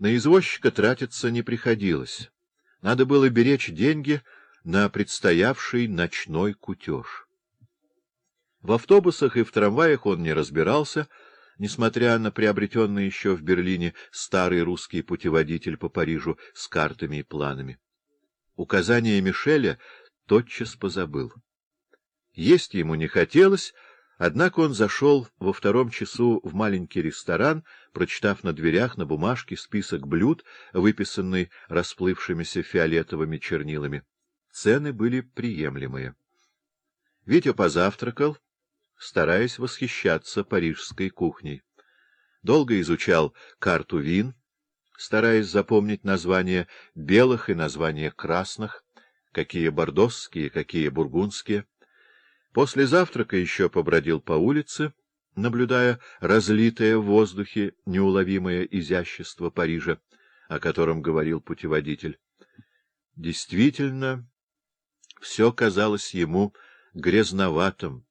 На извозчика тратиться не приходилось. Надо было беречь деньги на предстоявший ночной кутеж. В автобусах и в трамваях он не разбирался, несмотря на приобретенный еще в Берлине старый русский путеводитель по Парижу с картами и планами. Указания Мишеля тотчас позабыл. Есть ему не хотелось, однако он зашел во втором часу в маленький ресторан, прочитав на дверях на бумажке список блюд, выписанный расплывшимися фиолетовыми чернилами. Цены были приемлемые. Витя позавтракал, стараясь восхищаться парижской кухней. Долго изучал карту вин, стараясь запомнить названия белых и названия красных, какие бордосские, какие бургундские. После завтрака еще побродил по улице, наблюдая разлитое в воздухе неуловимое изящество Парижа, о котором говорил путеводитель. Действительно, все казалось ему грязноватым,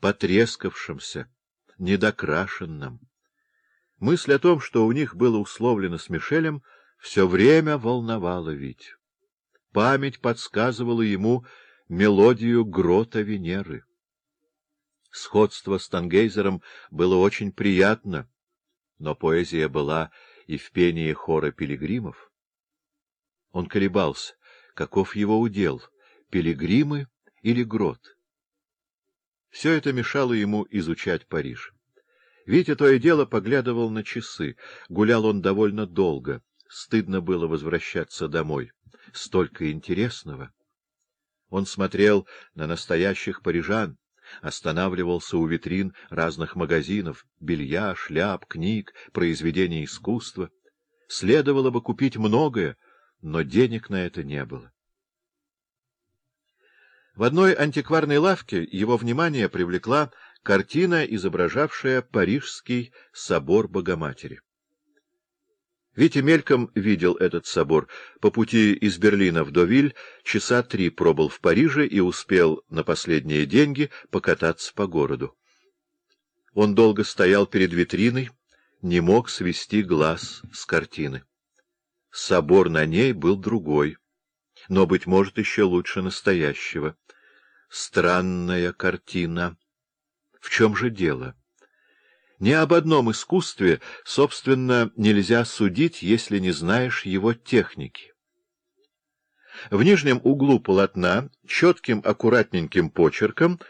потрескавшимся, недокрашенным. Мысль о том, что у них было условлено с Мишелем, все время волновала Вить. Память подсказывала ему мелодию грота Венеры. Сходство с Тангейзером было очень приятно, но поэзия была и в пении хора пилигримов. Он колебался, каков его удел — пилигримы или грот. Все это мешало ему изучать Париж. Витя то и дело поглядывал на часы. Гулял он довольно долго. Стыдно было возвращаться домой. Столько интересного. Он смотрел на настоящих парижан, останавливался у витрин разных магазинов, белья, шляп, книг, произведений искусства. Следовало бы купить многое, но денег на это не было. В одной антикварной лавке его внимание привлекла картина, изображавшая Парижский собор Богоматери. Витя мельком видел этот собор. По пути из Берлина в Довиль часа три пробыл в Париже и успел на последние деньги покататься по городу. Он долго стоял перед витриной, не мог свести глаз с картины. Собор на ней был другой, но, быть может, еще лучше настоящего. Странная картина. В чем же дело? Ни об одном искусстве, собственно, нельзя судить, если не знаешь его техники. В нижнем углу полотна четким аккуратненьким почерком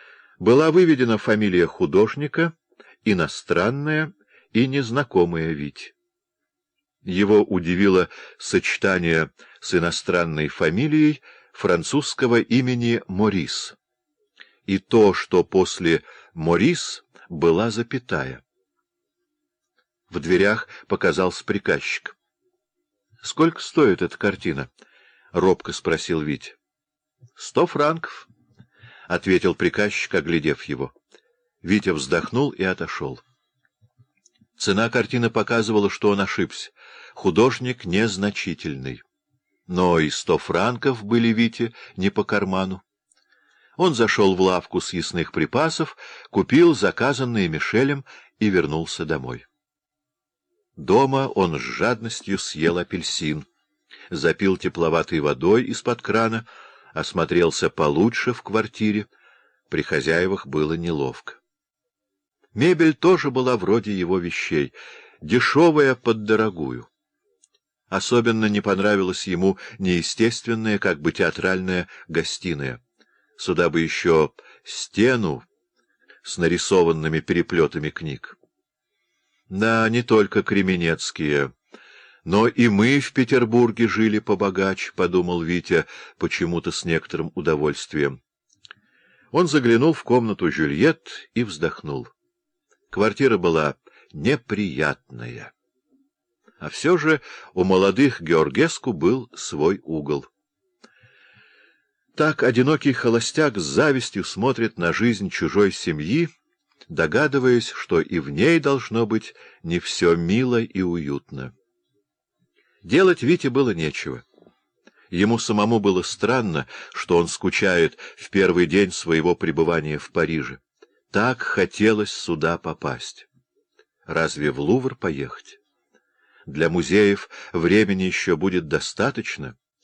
была выведена фамилия художника, иностранная и незнакомая Вить. Его удивило сочетание с иностранной фамилией французского имени Морис. И то, что после Морис была запятая. В дверях показался приказчик. — Сколько стоит эта картина? — робко спросил Вить. — Сто франков, — ответил приказчик, оглядев его. Витя вздохнул и отошел. Цена картины показывала, что он ошибся. Художник незначительный. Но и сто франков были Вите не по карману. Он зашел в лавку съестных припасов, купил заказанные Мишелем и вернулся домой. Дома он с жадностью съел апельсин, запил тепловатой водой из-под крана, осмотрелся получше в квартире. При хозяевах было неловко. Мебель тоже была вроде его вещей, дешевая под дорогую. Особенно не понравилась ему неестественная, как бы театральная гостиная. Сюда бы еще стену с нарисованными переплетами книг. Да, не только кременецкие, но и мы в Петербурге жили побогаче, — подумал Витя почему-то с некоторым удовольствием. Он заглянул в комнату Жюльет и вздохнул. Квартира была неприятная. А все же у молодых Георгеску был свой угол. Так одинокий холостяк с завистью смотрит на жизнь чужой семьи, догадываясь, что и в ней должно быть не все мило и уютно. Делать Вите было нечего. Ему самому было странно, что он скучает в первый день своего пребывания в Париже. Так хотелось сюда попасть. Разве в Лувр поехать? Для музеев времени еще будет достаточно.